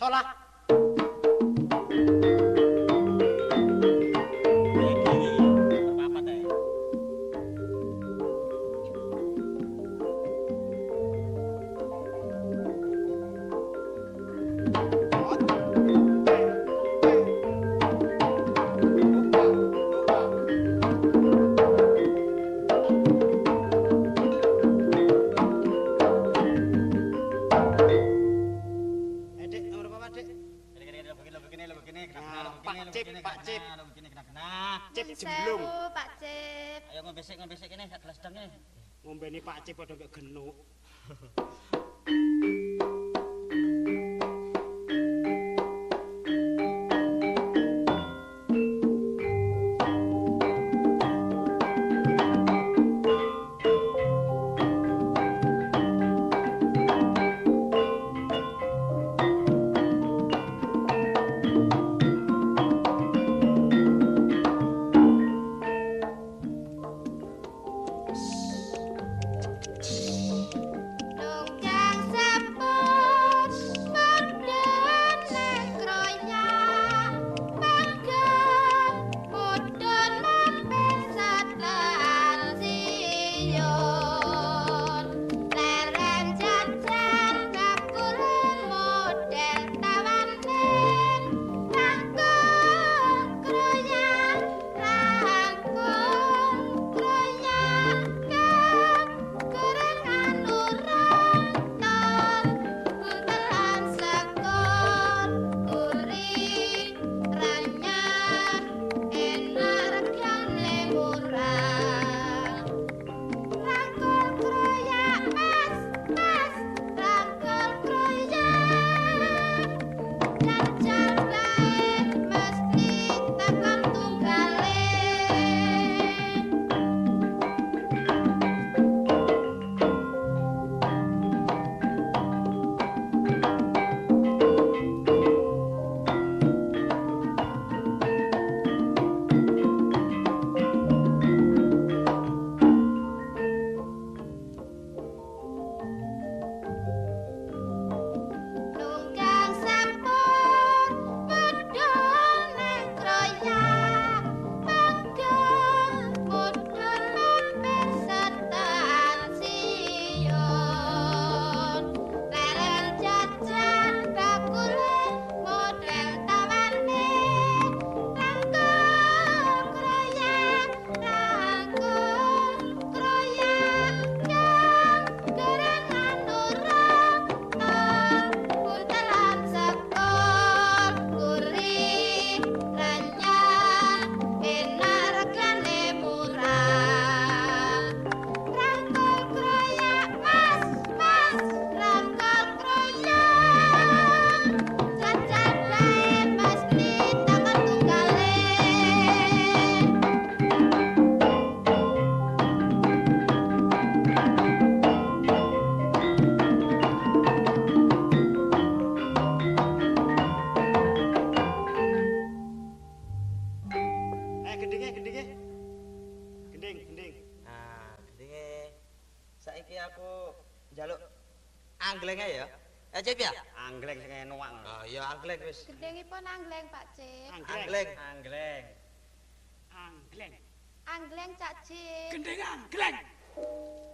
好了。gendinge gendinge gending gending. Ah gendinge saiki aku njaluk anglenge ya. Eh cip ya? Angleng sing enoang oh ah, iya angleng wis. Gendingipun angleng pak cip angleng angleng angleng angleng, cak cip gending angleng, angleng.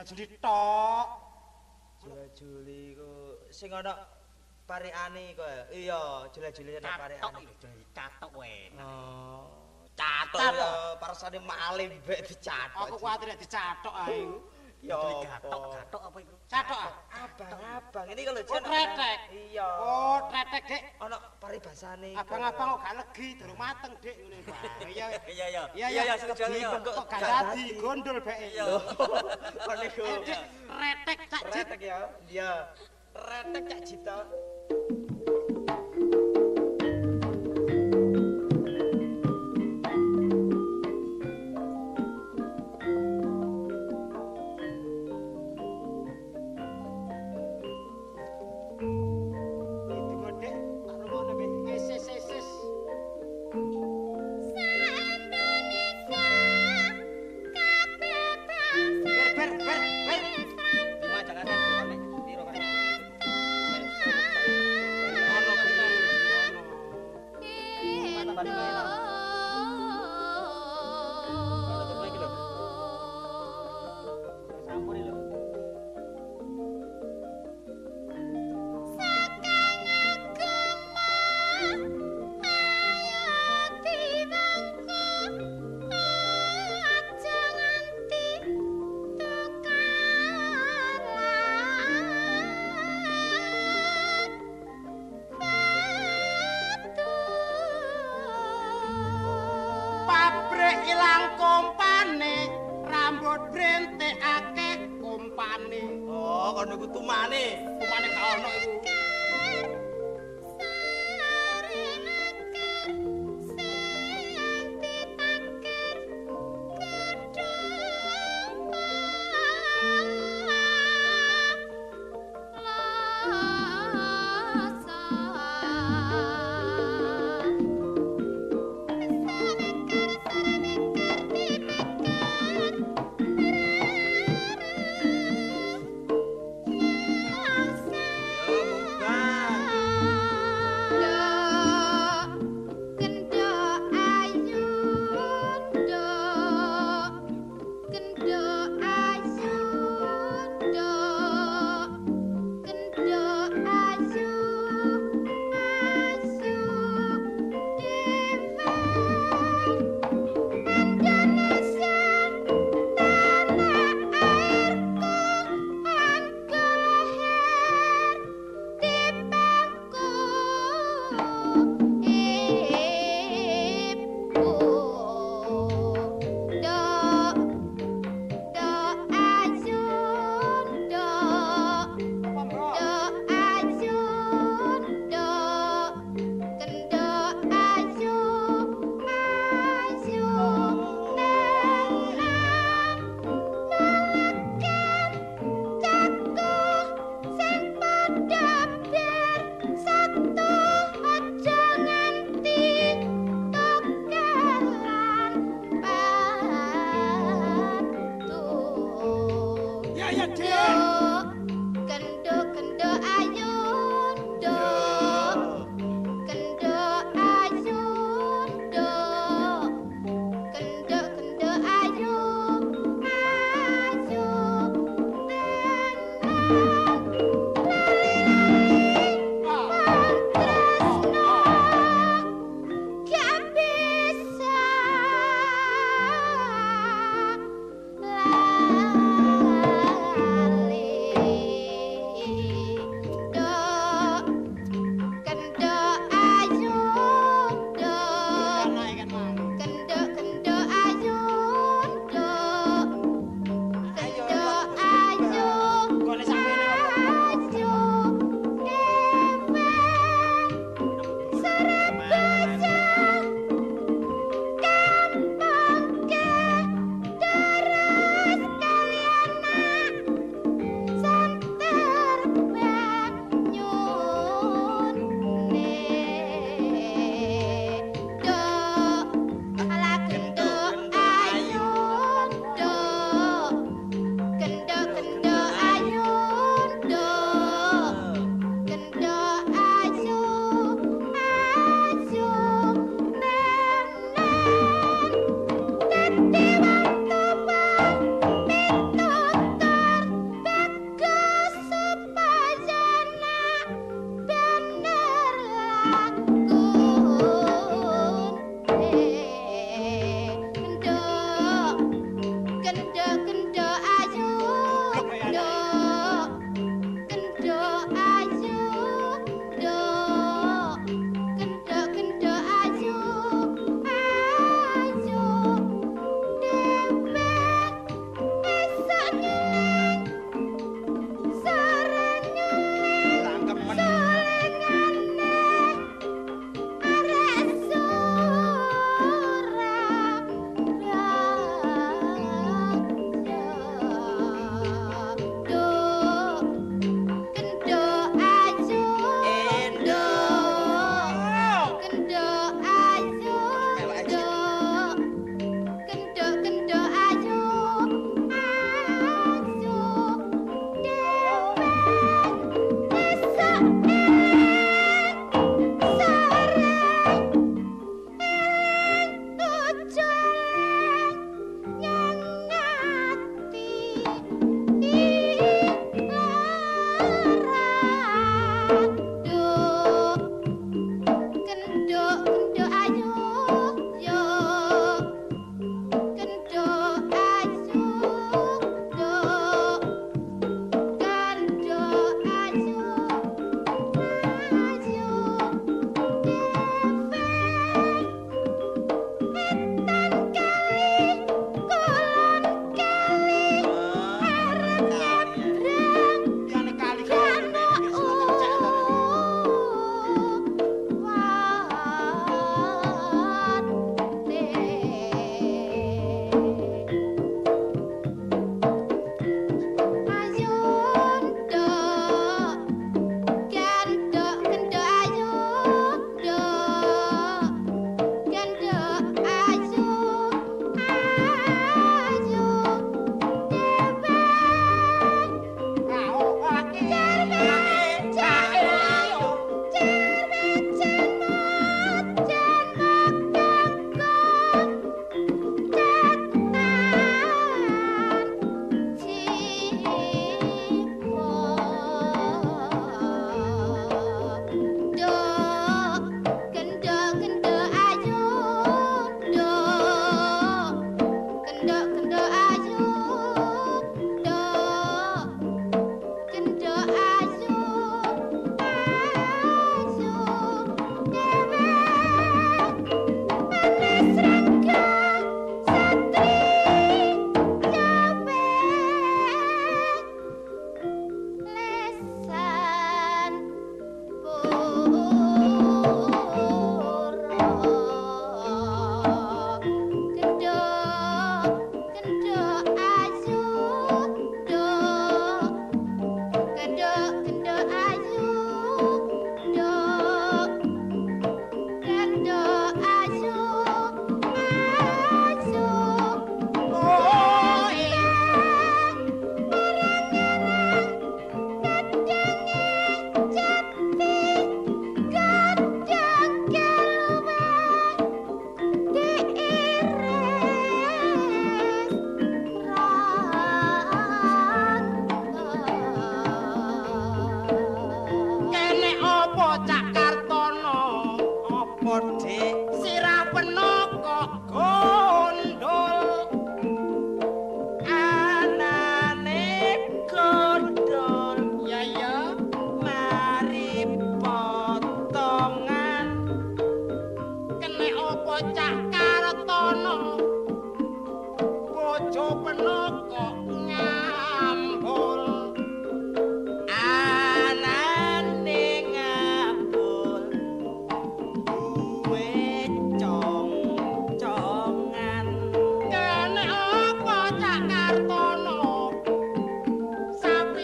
Jula-juli tok. Jula-juli ku sing ana parikane kok. Iya, jula-juli ana parikane. lho, catok wae. Oh, catok parsane maling mbek dicatok. Aku kuwatir nek dicatok ae. Ya Beli apa? gatok, gatok apa iku? Catok ah. Abang-abang ini kalau Oh, tretek. Iya. Oh, tretek, Dik. Ana paribasane. Abang-abang kok gak legi, durung mateng, Dik, ngene. Iya. Iya iya. Iya, iya, setuju iya. Kok gak dadi gondol bae. Iya. Kok niku. Eh, Dik, retek cak Cit. Tretek ya. Iya. Tretek Cak Cita. Brentekake kompane. Oh, kon niku tumane. Kompane gak ono iku.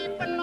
Keep an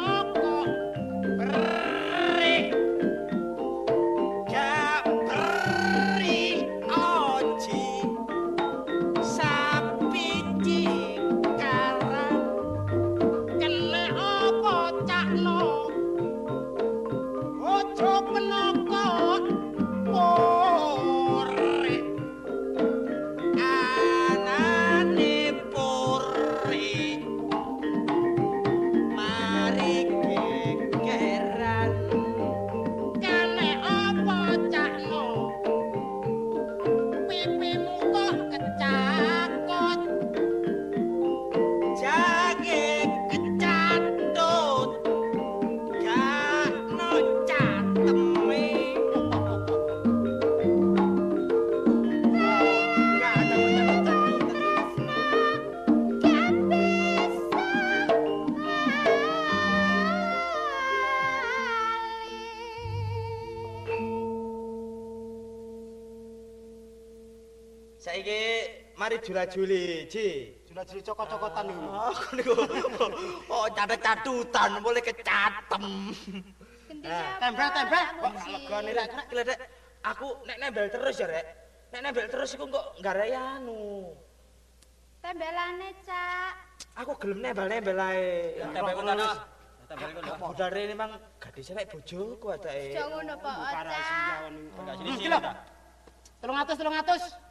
jula-juli, Ji. Jula-juli cokot-cokotan niku. Aku niku oh catet-catutan boleh kecatem. Gendine Tembel, tembel. Kok Muji? Legane rek gledek. Aku nek nembel terus ya, Rek. Nek nembel terus iku kok garai anu. Tembelane, Cak. Aku gelem nembel-nembel ae. Tembel kono. Tembel kono. Budare ini mang gadis nek bojoku atake. Aja ngono, Pak. Enggak sini iki sini lho. ta. 300 300 Yes.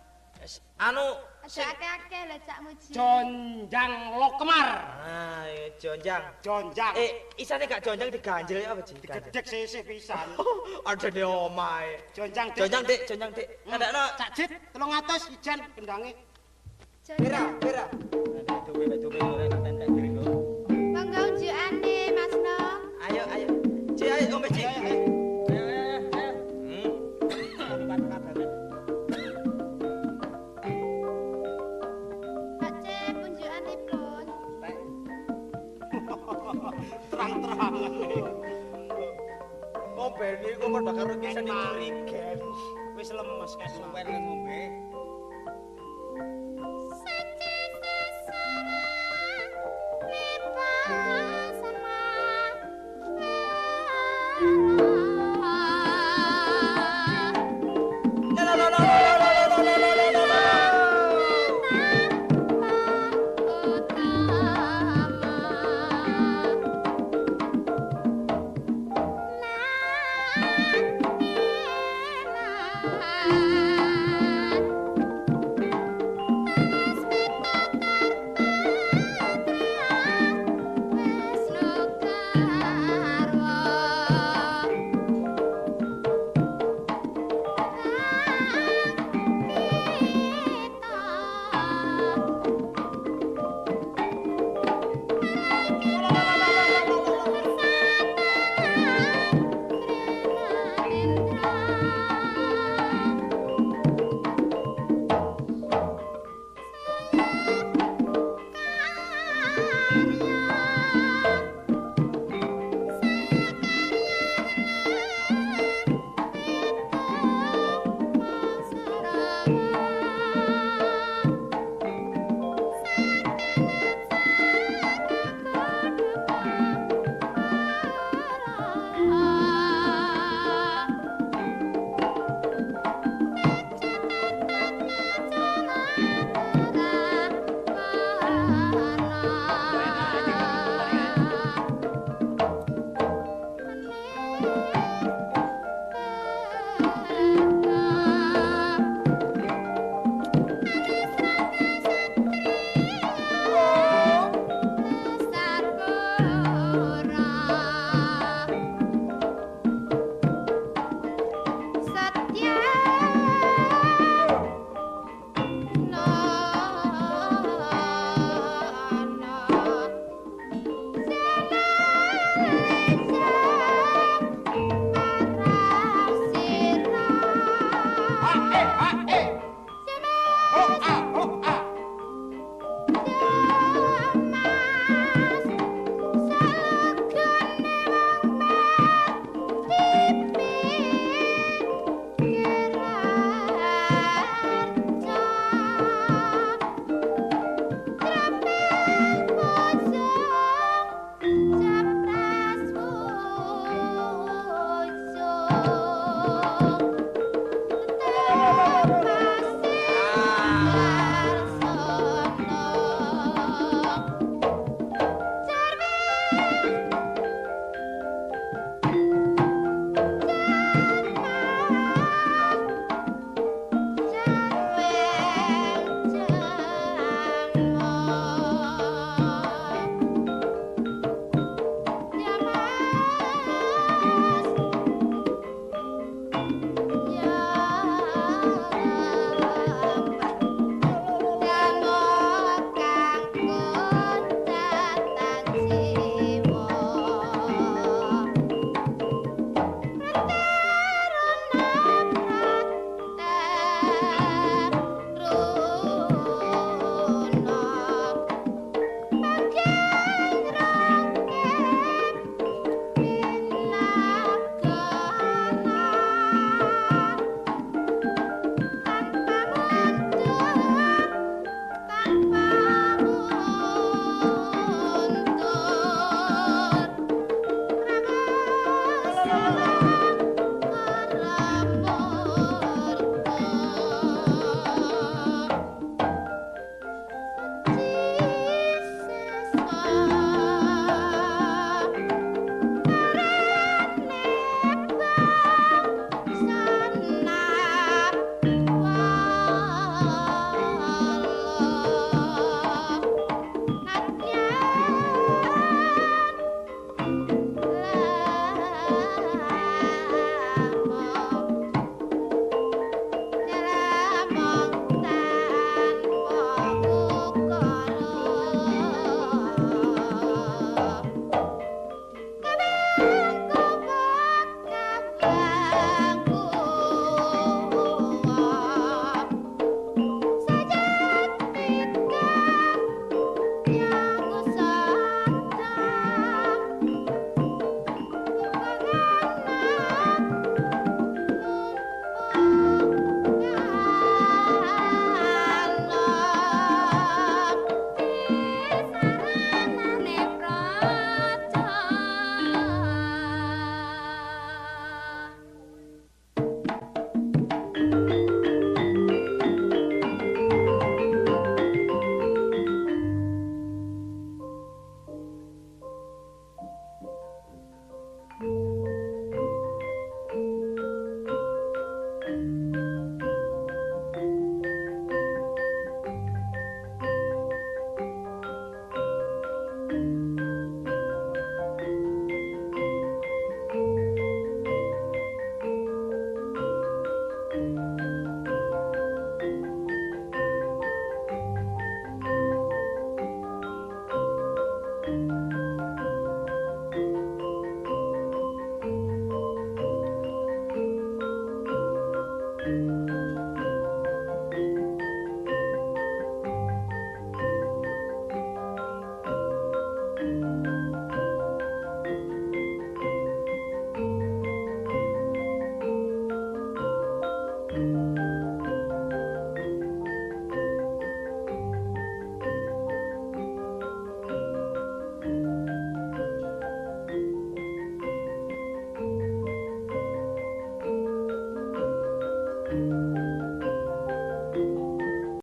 Anu akeh-akeh lho, Cak Muji. jonjang lokemar. Ah, iya, jonjang. Jonjang. Eh, isane gak jonjang diganjel ya apa, Ji? Ganjel. Gedek sisih pisan. Ada di omae. Jonjang Dik. Jonjang, Dik, jonjang, Dik. Kadakno. Cak Jit 300 ijan kendange. Pira, pira. Duwe duwe ora. karo geng mari geng wis lemes kan suwer